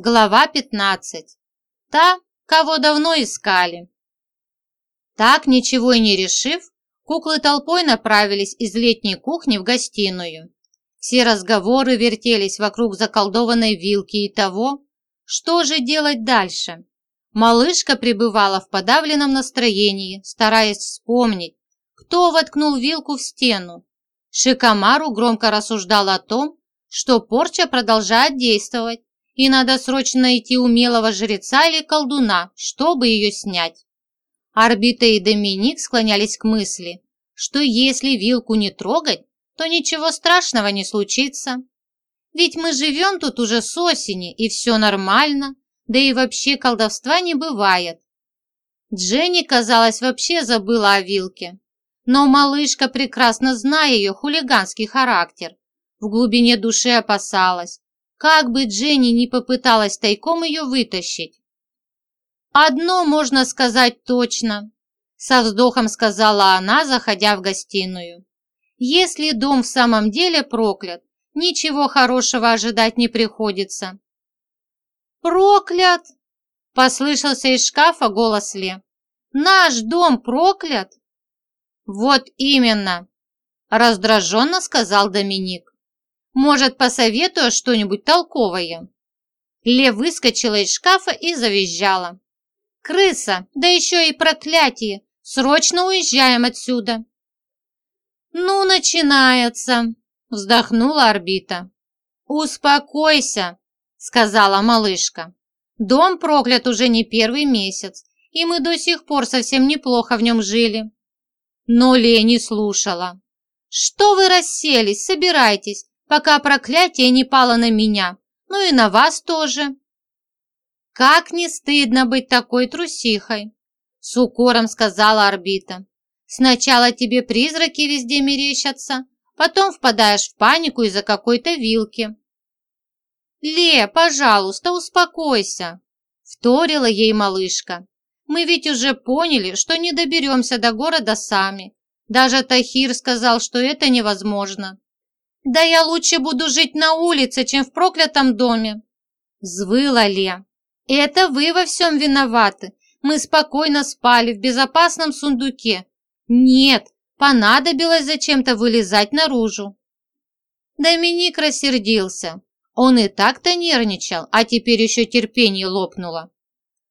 Глава 15. Та, кого давно искали. Так, ничего и не решив, куклы толпой направились из летней кухни в гостиную. Все разговоры вертелись вокруг заколдованной вилки и того, что же делать дальше. Малышка пребывала в подавленном настроении, стараясь вспомнить, кто воткнул вилку в стену. Шикомару громко рассуждал о том, что порча продолжает действовать, и надо срочно найти умелого жреца или колдуна, чтобы ее снять. Орбита и Доминик склонялись к мысли, что если вилку не трогать, то ничего страшного не случится. Ведь мы живем тут уже с осени, и все нормально, да и вообще колдовства не бывает. Дженни, казалось, вообще забыла о вилке. Но малышка, прекрасно зная ее хулиганский характер, в глубине души опасалась, как бы Дженни не попыталась тайком ее вытащить. «Одно можно сказать точно», – со вздохом сказала она, заходя в гостиную. «Если дом в самом деле проклят, ничего хорошего ожидать не приходится». «Проклят!» – послышался из шкафа голос Ле. «Наш дом проклят?» «Вот именно!» – раздраженно сказал Доминик. Может, посоветую что-нибудь толковое?» Лев выскочила из шкафа и завизжала. «Крыса, да еще и проклятие! Срочно уезжаем отсюда!» «Ну, начинается!» – вздохнула орбита. «Успокойся!» – сказала малышка. «Дом проклят уже не первый месяц, и мы до сих пор совсем неплохо в нем жили». Но Лени слушала. «Что вы расселись? Собирайтесь, пока проклятие не пало на меня, ну и на вас тоже. Как не стыдно быть такой трусихой, с укором сказала орбита. Сначала тебе призраки везде мерещатся, потом впадаешь в панику из-за какой-то вилки. «Ле, пожалуйста, успокойся», – вторила ей малышка. «Мы ведь уже поняли, что не доберемся до города сами. Даже Тахир сказал, что это невозможно. «Да я лучше буду жить на улице, чем в проклятом доме!» Взвыла Ле. «Это вы во всем виноваты. Мы спокойно спали в безопасном сундуке. Нет, понадобилось зачем-то вылезать наружу». Доминик рассердился. Он и так-то нервничал, а теперь еще терпение лопнуло.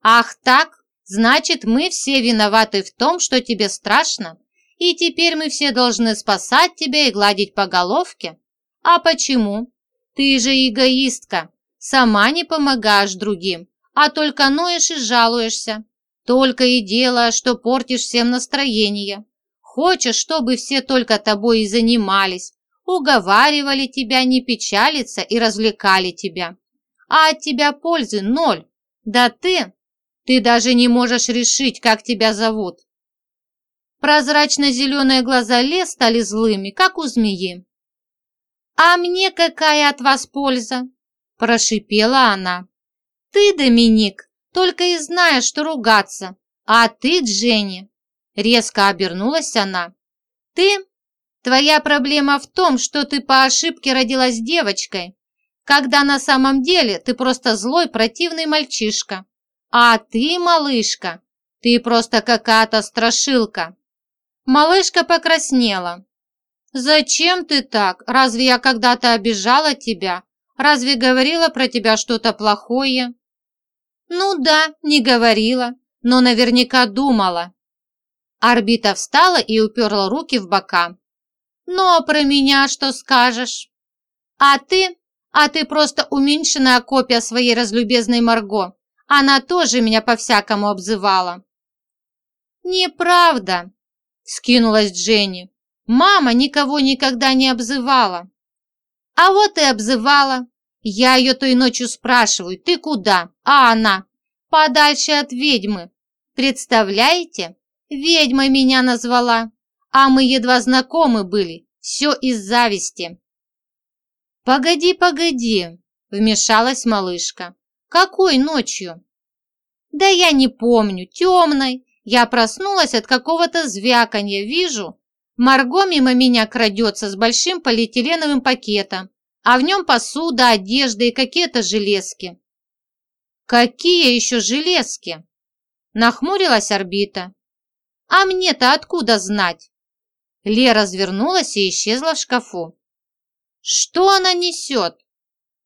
«Ах так? Значит, мы все виноваты в том, что тебе страшно? И теперь мы все должны спасать тебя и гладить по головке? А почему? Ты же эгоистка, сама не помогаешь другим, а только ноешь и жалуешься. Только и делаешь, что портишь всем настроение. Хочешь, чтобы все только тобой и занимались, уговаривали тебя не печалиться и развлекали тебя. А от тебя пользы ноль. Да ты, ты даже не можешь решить, как тебя зовут. Прозрачно-зеленые глаза Ле стали злыми, как у змеи. «А мне какая от вас польза?» – прошипела она. «Ты, Доминик, только и знаешь, что ругаться, а ты, Дженни!» Резко обернулась она. «Ты? Твоя проблема в том, что ты по ошибке родилась девочкой, когда на самом деле ты просто злой противный мальчишка. А ты, малышка, ты просто какая-то страшилка. Малышка покраснела. «Зачем ты так? Разве я когда-то обижала тебя? Разве говорила про тебя что-то плохое?» «Ну да, не говорила, но наверняка думала». Орбита встала и уперла руки в бока. «Ну а про меня что скажешь?» «А ты? А ты просто уменьшенная копия своей разлюбезной Марго. Она тоже меня по-всякому обзывала». «Неправда», скинулась Дженни. Мама никого никогда не обзывала. А вот и обзывала. Я ее той ночью спрашиваю, ты куда? А она, подальше от ведьмы. Представляете? Ведьма меня назвала. А мы едва знакомы были. Все из зависти. Погоди, погоди, вмешалась малышка. Какой ночью? Да я не помню, темной. Я проснулась от какого-то звяканья, вижу. Марго мимо меня крадется с большим полиэтиленовым пакетом, а в нем посуда, одежда и какие-то железки. «Какие еще железки?» Нахмурилась орбита. «А мне-то откуда знать?» Лера развернулась и исчезла в шкафу. «Что она несет?»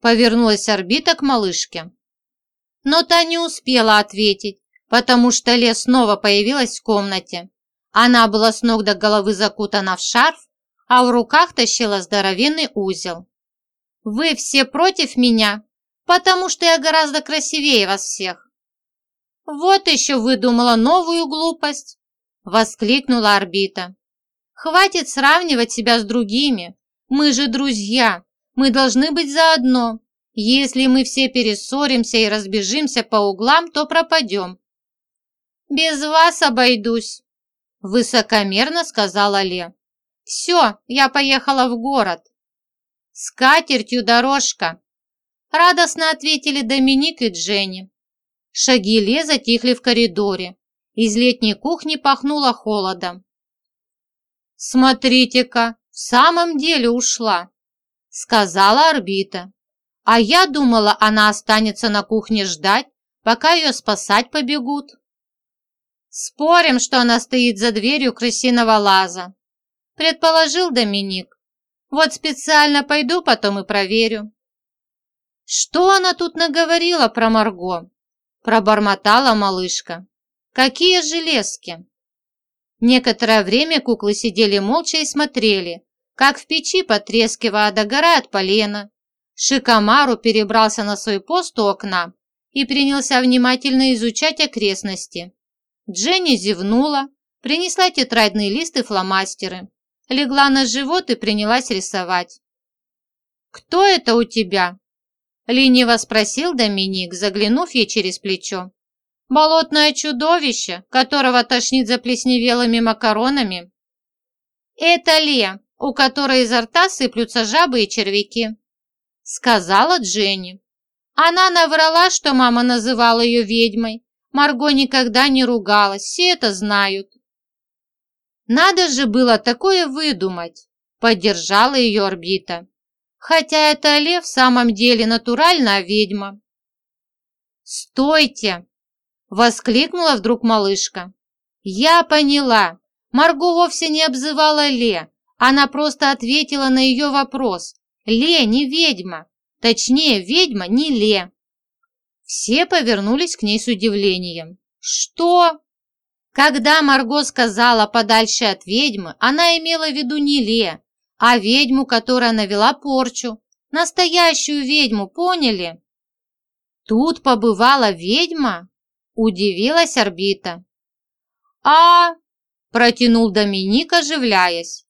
Повернулась орбита к малышке. Но та не успела ответить, потому что Ле снова появилась в комнате. Она была с ног до головы закутана в шарф, а в руках тащила здоровенный узел. «Вы все против меня, потому что я гораздо красивее вас всех». «Вот еще выдумала новую глупость!» – воскликнула орбита. «Хватит сравнивать себя с другими. Мы же друзья. Мы должны быть заодно. Если мы все перессоримся и разбежимся по углам, то пропадем». «Без вас обойдусь», – высокомерно сказала Ле. «Все, я поехала в город». «С катертью дорожка», – радостно ответили Доминик и Дженни. Шаги Ле затихли в коридоре. Из летней кухни пахнуло холодом. «Смотрите-ка, в самом деле ушла», – сказала орбита. «А я думала, она останется на кухне ждать, пока ее спасать побегут». «Спорим, что она стоит за дверью крысиного лаза», – предположил Доминик. «Вот специально пойду потом и проверю». «Что она тут наговорила про Марго?» – пробормотала малышка. «Какие железки!» Некоторое время куклы сидели молча и смотрели, как в печи, потрескивая, догорает полено. Шикомару перебрался на свой пост у окна и принялся внимательно изучать окрестности. Дженни зевнула, принесла тетрадные листы и фломастеры, легла на живот и принялась рисовать. «Кто это у тебя?» – лениво спросил Доминик, заглянув ей через плечо. «Болотное чудовище, которого тошнит заплесневелыми макаронами?» «Это Ле, у которой изо рта сыплются жабы и червяки», – сказала Дженни. Она наврала, что мама называла ее ведьмой, Марго никогда не ругалась, все это знают. Надо же было такое выдумать, поддержала ее орбита. Хотя это Лев в самом деле натуральная ведьма. «Стойте!» – воскликнула вдруг малышка. «Я поняла. Марго вовсе не обзывала Ле. Она просто ответила на ее вопрос. Ле не ведьма. Точнее, ведьма не Ле. Все повернулись к ней с удивлением. «Что?» Когда Марго сказала подальше от ведьмы, она имела в виду не Ле, а ведьму, которая навела порчу. Настоящую ведьму, поняли? Тут побывала ведьма? Удивилась орбита. А, протянул Доминик, оживляясь.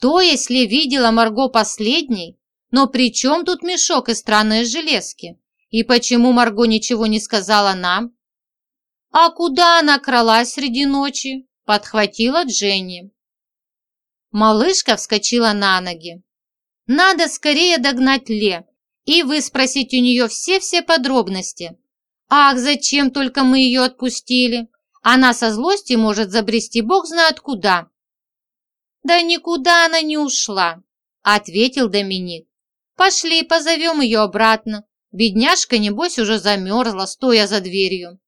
То, если видела Марго последней, но при чем тут мешок и странные железки? И почему Марго ничего не сказала нам? А куда она кралась среди ночи? Подхватила Дженни. Малышка вскочила на ноги. Надо скорее догнать Ле и выспросить у нее все-все подробности. Ах, зачем только мы ее отпустили? Она со злости может забрести бог знает куда. Да никуда она не ушла, ответил Доминик. Пошли, позовем ее обратно. Бедняжка, небось, уже замерзла, стоя за дверью.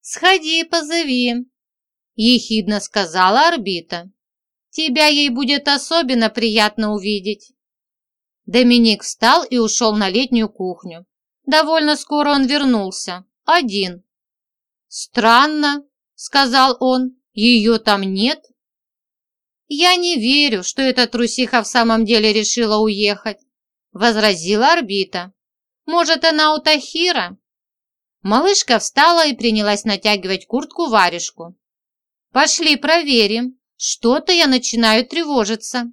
«Сходи, позови», – ехидно сказала орбита. «Тебя ей будет особенно приятно увидеть». Доминик встал и ушел на летнюю кухню. Довольно скоро он вернулся, один. «Странно», – сказал он, – «ее там нет». «Я не верю, что эта трусиха в самом деле решила уехать», – возразила орбита. Может, она у Тахира?» Малышка встала и принялась натягивать куртку-варежку. «Пошли проверим. Что-то я начинаю тревожиться».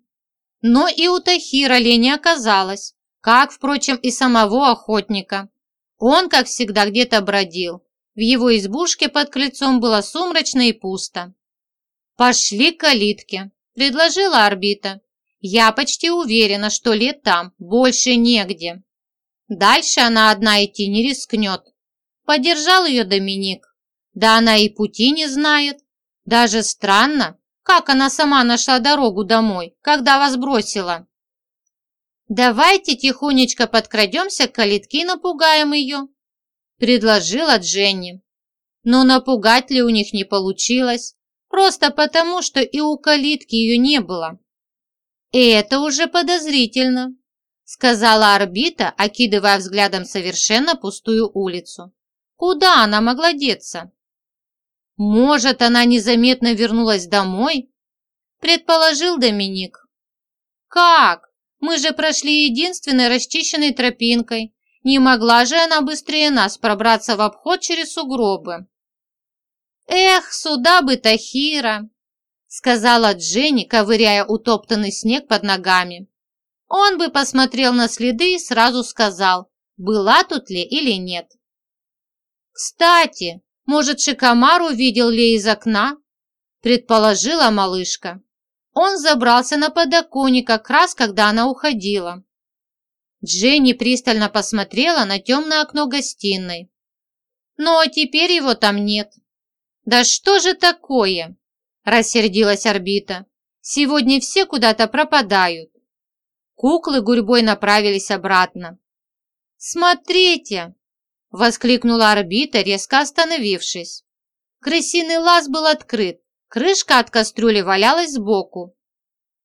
Но и у Тахира лени оказалось, как, впрочем, и самого охотника. Он, как всегда, где-то бродил. В его избушке под крыльцом было сумрачно и пусто. «Пошли к калитке», – предложила орбита. «Я почти уверена, что лет там больше негде». Дальше она одна идти не рискнет. Поддержал ее Доминик. Да она и пути не знает. Даже странно, как она сама нашла дорогу домой, когда вас бросила. Давайте тихонечко подкрадемся к калитке и напугаем ее. предложила Дженни. Но напугать ли у них не получилось, просто потому, что и у калитки ее не было. И это уже подозрительно, сказала орбита, окидывая взглядом совершенно пустую улицу. Куда она могла деться? Может, она незаметно вернулась домой? Предположил Доминик. Как? Мы же прошли единственной расчищенной тропинкой. Не могла же она быстрее нас пробраться в обход через сугробы. Эх, сюда бы Тахира, сказала Дженни, ковыряя утоптанный снег под ногами. Он бы посмотрел на следы и сразу сказал, была тут ли или нет. «Кстати, может, Шикомар увидел ли из окна?» предположила малышка. Он забрался на подоконник как раз, когда она уходила. Дженни пристально посмотрела на темное окно гостиной. «Ну, а теперь его там нет». «Да что же такое?» – рассердилась орбита. «Сегодня все куда-то пропадают». Куклы гурьбой направились обратно. «Смотрите!» – воскликнула орбита, резко остановившись. Крысиный лаз был открыт, крышка от кастрюли валялась сбоку.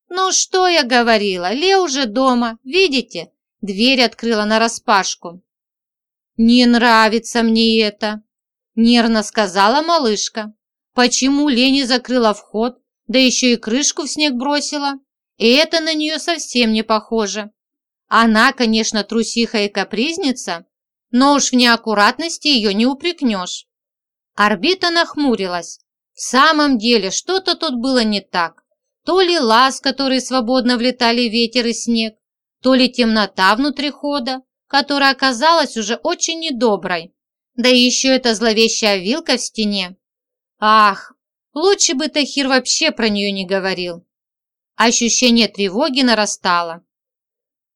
«Ну что я говорила, Ле уже дома, видите? Дверь открыла нараспашку». «Не нравится мне это», – нервно сказала малышка. «Почему Лени закрыла вход, да еще и крышку в снег бросила?» И это на нее совсем не похоже. Она, конечно, трусиха и капризница, но уж в неаккуратности ее не упрекнешь. Орбита нахмурилась. В самом деле, что-то тут было не так. То ли лаз, который свободно влетали ветер и снег, то ли темнота внутри хода, которая оказалась уже очень недоброй. Да еще эта зловещая вилка в стене. Ах, лучше бы Тахир вообще про нее не говорил. Ощущение тревоги нарастало.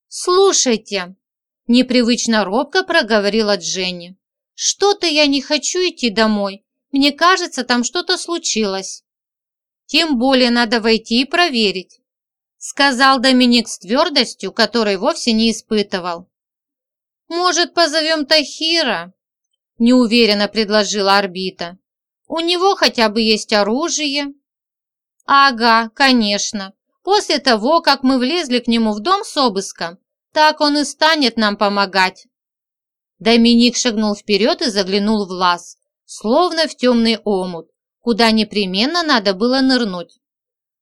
«Слушайте», – непривычно робко проговорила Дженни, – «что-то я не хочу идти домой. Мне кажется, там что-то случилось». «Тем более надо войти и проверить», – сказал Доминик с твердостью, которой вовсе не испытывал. «Может, позовем Тахира?» – неуверенно предложила орбита. «У него хотя бы есть оружие». «Ага, конечно. После того, как мы влезли к нему в дом с обыском, так он и станет нам помогать. Доминик шагнул вперед и заглянул в лаз, словно в темный омут, куда непременно надо было нырнуть.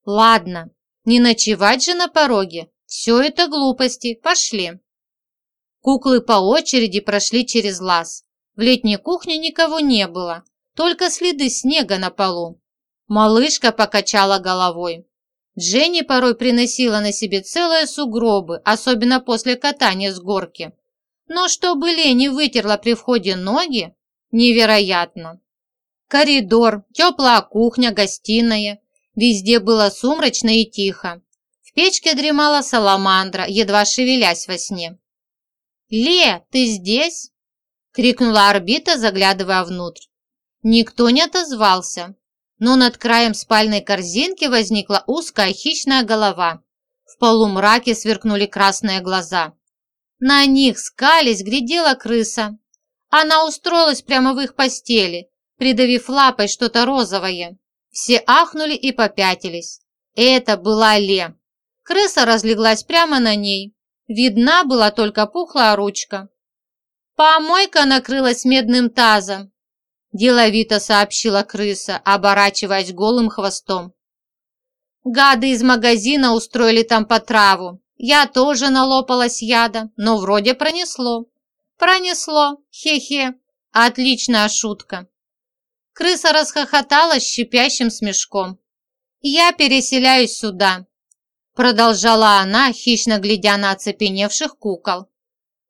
Ладно, не ночевать же на пороге, все это глупости, пошли. Куклы по очереди прошли через лаз. В летней кухне никого не было, только следы снега на полу. Малышка покачала головой. Дженни порой приносила на себе целые сугробы, особенно после катания с горки. Но чтобы Лени вытерла при входе ноги, невероятно. Коридор, теплая кухня, гостиная. Везде было сумрачно и тихо. В печке дремала саламандра, едва шевелясь во сне. «Ле, ты здесь?» – крикнула орбита, заглядывая внутрь. Никто не отозвался но над краем спальной корзинки возникла узкая хищная голова. В полумраке сверкнули красные глаза. На них скались глядела крыса. Она устроилась прямо в их постели, придавив лапой что-то розовое. Все ахнули и попятились. Это была Ле. Крыса разлеглась прямо на ней. Видна была только пухлая ручка. Помойка накрылась медным тазом, деловито сообщила крыса, оборачиваясь голым хвостом. Гады из магазина устроили там потраву. Я тоже налопалась яда, но вроде пронесло. Пронесло, хе-хе. Отличная шутка. Крыса расхохоталась щипящим смешком. «Я переселяюсь сюда», – продолжала она, хищно глядя на оцепеневших кукол.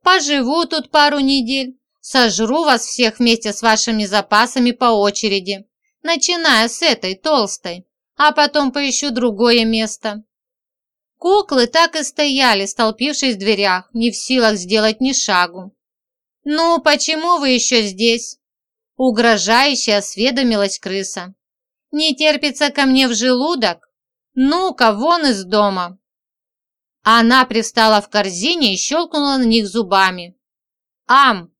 «Поживу тут пару недель, Сожру вас всех вместе с вашими запасами по очереди, начиная с этой толстой, а потом поищу другое место». Куклы так и стояли, столпившись в дверях, не в силах сделать ни шагу. «Ну, почему вы еще здесь?» Угрожающе осведомилась крыса. «Не терпится ко мне в желудок? Ну-ка, вон из дома!» Она пристала в корзине и щелкнула на них зубами. «Ам,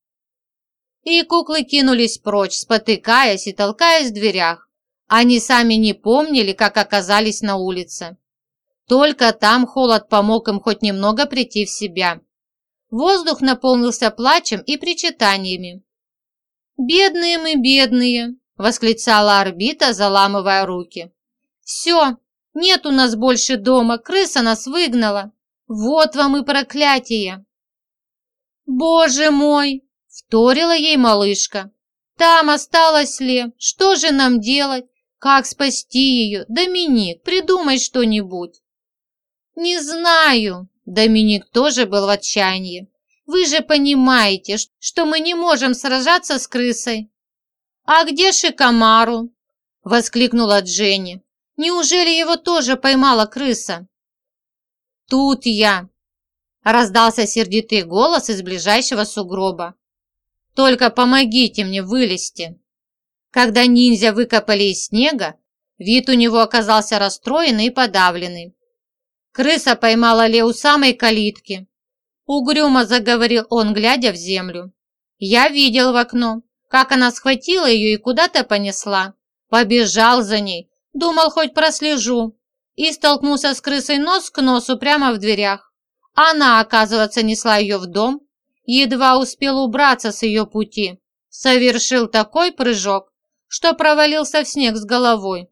И куклы кинулись прочь, спотыкаясь и толкаясь в дверях. Они сами не помнили, как оказались на улице. Только там холод помог им хоть немного прийти в себя. Воздух наполнился плачем и причитаниями. «Бедные мы, бедные!» – восклицала орбита, заламывая руки. «Все, нет у нас больше дома, крыса нас выгнала. Вот вам и проклятие!» «Боже мой!» – вторила ей малышка. «Там осталось ли? Что же нам делать? Как спасти ее? Доминик, придумай что-нибудь!» «Не знаю!» – Доминик тоже был в отчаянии. «Вы же понимаете, что мы не можем сражаться с крысой!» «А где Шикомару?» – воскликнула Дженни. «Неужели его тоже поймала крыса?» «Тут я!» – раздался сердитый голос из ближайшего сугроба. «Только помогите мне вылезти!» Когда ниндзя выкопали из снега, вид у него оказался расстроенный и подавленный. Крыса поймала Ле у самой калитки. Угрюмо заговорил он, глядя в землю. Я видел в окно, как она схватила ее и куда-то понесла. Побежал за ней, думал, хоть прослежу. И столкнулся с крысой нос к носу прямо в дверях. Она, оказывается, несла ее в дом. Едва успел убраться с ее пути. Совершил такой прыжок, что провалился в снег с головой.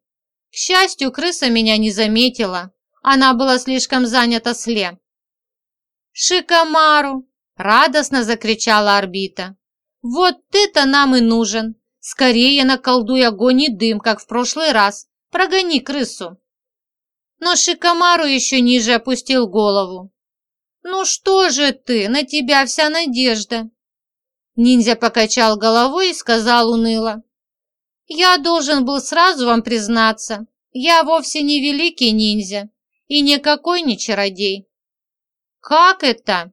К счастью, крыса меня не заметила. Она была слишком занята сле. «Шикомару!» – радостно закричала орбита. «Вот ты-то нам и нужен! Скорее наколдуй огонь и дым, как в прошлый раз. Прогони крысу!» Но Шикомару еще ниже опустил голову. «Ну что же ты, на тебя вся надежда!» Ниндзя покачал головой и сказал уныло. «Я должен был сразу вам признаться, я вовсе не великий ниндзя и никакой не чародей. Как это?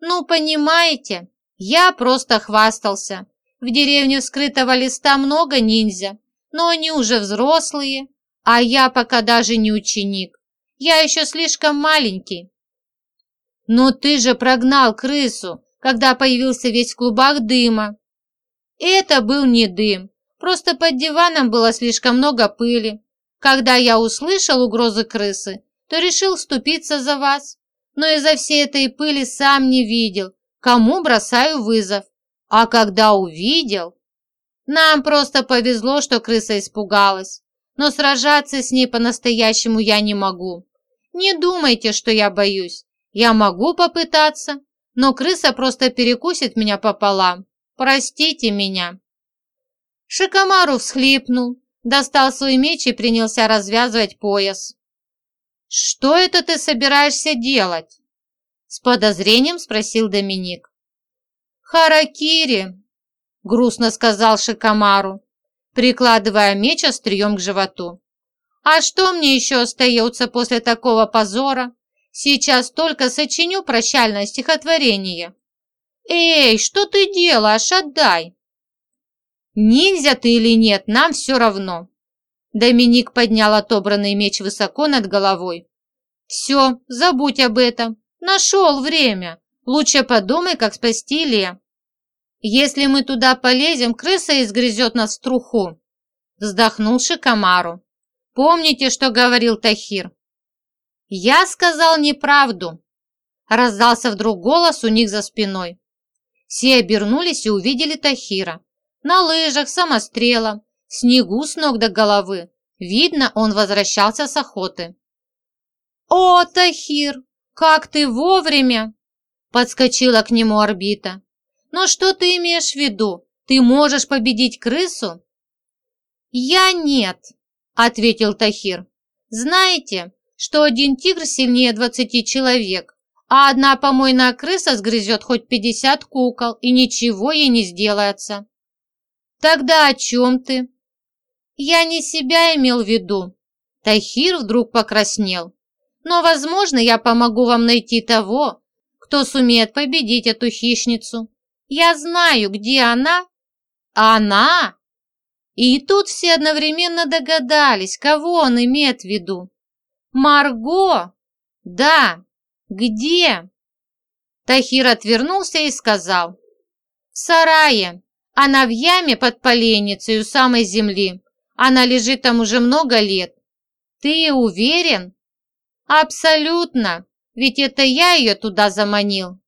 Ну, понимаете, я просто хвастался. В деревне скрытого листа много ниндзя, но они уже взрослые, а я пока даже не ученик. Я еще слишком маленький. Но ты же прогнал крысу, когда появился весь в клубах дыма. Это был не дым, просто под диваном было слишком много пыли. Когда я услышал угрозы крысы, то решил вступиться за вас, но из-за всей этой пыли сам не видел, кому бросаю вызов. А когда увидел... Нам просто повезло, что крыса испугалась, но сражаться с ней по-настоящему я не могу. Не думайте, что я боюсь. Я могу попытаться, но крыса просто перекусит меня пополам. Простите меня. Шикомару всхлипнул, достал свой меч и принялся развязывать пояс. «Что это ты собираешься делать?» С подозрением спросил Доминик. «Харакири», — грустно сказал Шикомару, прикладывая меч острием к животу. «А что мне еще остается после такого позора? Сейчас только сочиню прощальное стихотворение». «Эй, что ты делаешь? Отдай!» Ниндзя ты или нет, нам все равно. Доминик поднял отобранный меч высоко над головой. Все, забудь об этом. Нашел время. Лучше подумай, как спасти Ле. Если мы туда полезем, крыса изгрызет нас в труху. Вздохнул Шикомару. Помните, что говорил Тахир? Я сказал неправду. Раздался вдруг голос у них за спиной. Все обернулись и увидели Тахира на лыжах, самострелом, снегу с ног до головы. Видно, он возвращался с охоты. «О, Тахир, как ты вовремя!» Подскочила к нему орбита. «Но что ты имеешь в виду? Ты можешь победить крысу?» «Я нет», — ответил Тахир. «Знаете, что один тигр сильнее двадцати человек, а одна помойная крыса сгрызет хоть пятьдесят кукол, и ничего ей не сделается. «Тогда о чем ты?» «Я не себя имел в виду». Тахир вдруг покраснел. «Но, возможно, я помогу вам найти того, кто сумеет победить эту хищницу. Я знаю, где она». «Она?» И тут все одновременно догадались, кого он имеет в виду. «Марго?» «Да. Где?» Тахир отвернулся и сказал. В сарае. Она в яме под поленницей у самой земли. Она лежит там уже много лет. Ты уверен? Абсолютно. Ведь это я ее туда заманил.